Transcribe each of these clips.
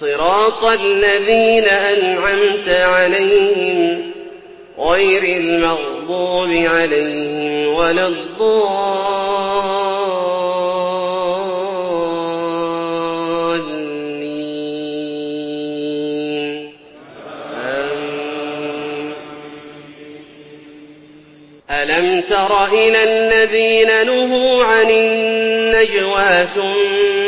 صراط الذين أنعمت عليهم غير المغضوب عليهم ولا الضالين. ألم تر إلى الذين نهوا عن النجوى ثم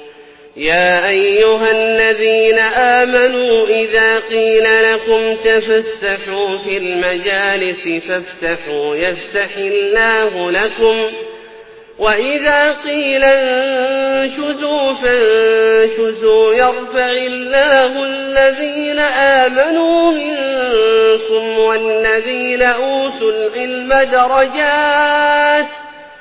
يا أيها الذين آمنوا إذا قيل لكم تفسحوا في المجالس فافسحوا يفسح الله لكم وإذا قيل انشزوا فانشزوا يرفع الله الذين آمنوا منكم والذين أوتوا العلم درجات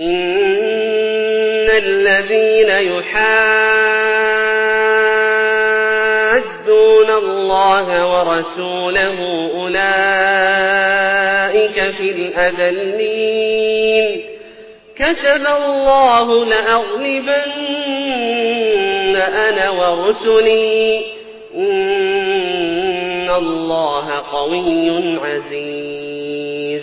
إن الذين يحادون الله ورسوله أولئك في الأذلين كتب الله لأغلبن أنا ورسلي إن الله قوي عزيز